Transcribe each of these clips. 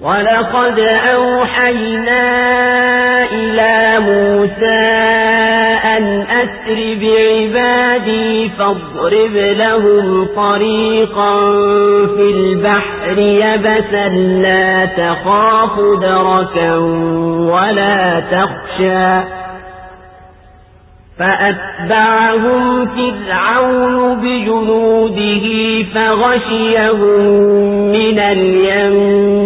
ولقد أوحينا إلى موسى أن أسر بعبادي فاضرب لهم طريقا في البحر يبسا لا تخاف دركا ولا تخشى فأتبعهم فرعون بجنوده فغشيهم من اليم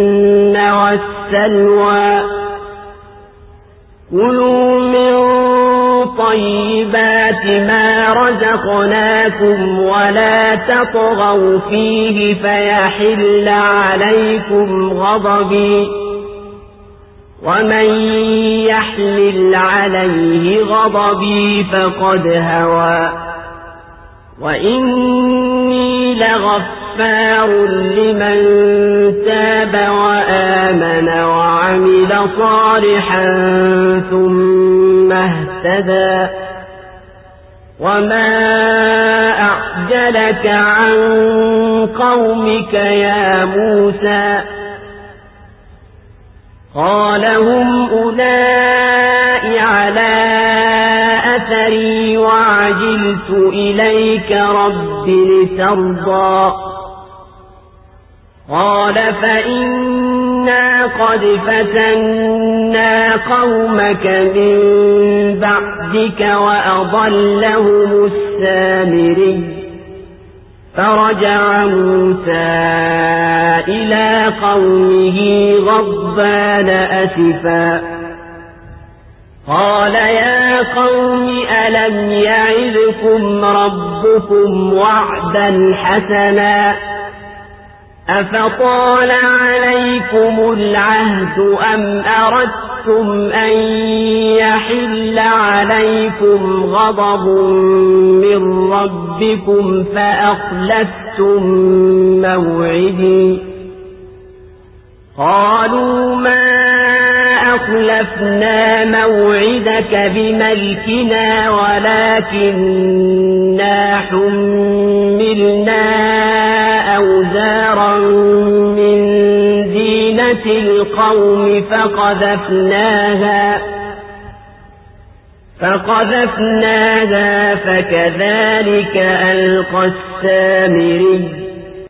والسلوى كلوا من طيبات ما رزقناكم ولا تطغوا فيه فيحل عليكم غضبي. ومن يحلل عليه غضبي فقد هوى. وإني لغفار لمن تاب وآمن صالحا ثم اهتدى. وما أعجلك عن قومك يا موسى؟ قال هم أولئي على أثري وعجلت إليك رب لترضى. قال فإنا قد فتنا قومك من بعدك وأضلهم السامري. فرجع موسى إلى قومه غضبان أسفا. قال يا قوم ألم يعذكم ربكم وعدا حسنا؟ أفطال عليكم العهد أم أردتم أن يحل عليكم غضب من ربكم فأخلفتم موعدي؟ قالوا ما أخلفنا موعدك بملكنا ولكننا حملنا القوم فقذفناها فقذفناها فكذلك ألقى السامري.